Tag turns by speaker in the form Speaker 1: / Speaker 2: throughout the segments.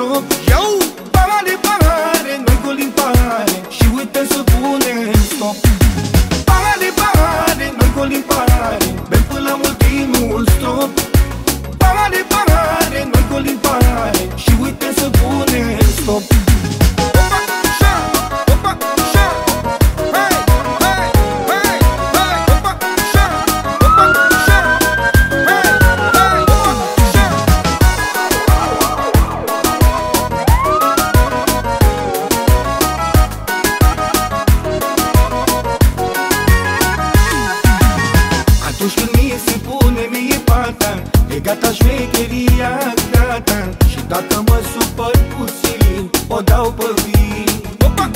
Speaker 1: no Gata șmecheria, gata. Și dacă mă supăr puțin O dau pe vin. Opa,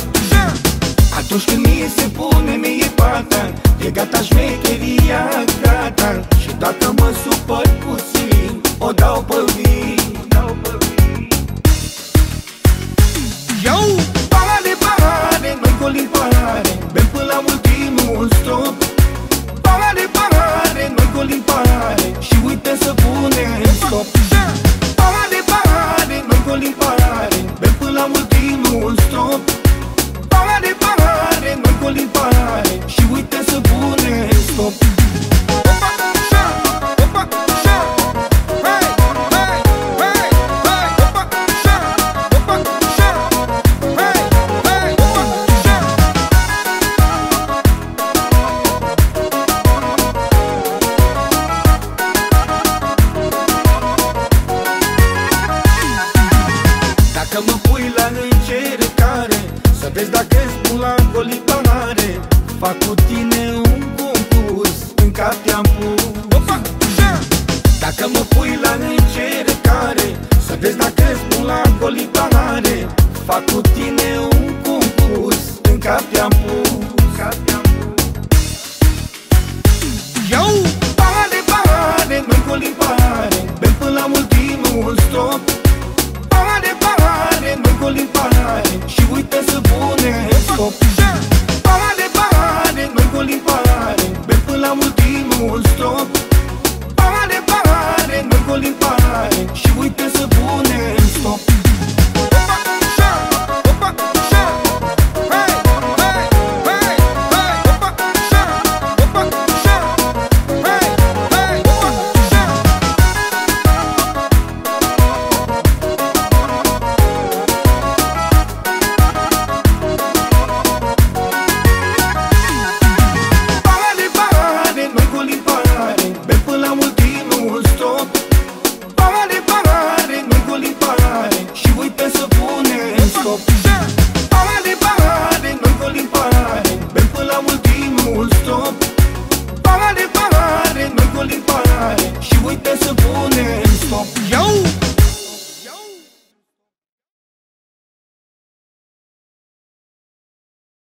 Speaker 1: Atunci când mie se pune mie pata. E gata șmecheria. Pare, pare, mărcul din pare Și uite să pune stop Dacă mă pui la încet să vezi dacă ești bun la golipanare Fac cu tine un concurs. În cap te-am pus. Bem pela ultimul stop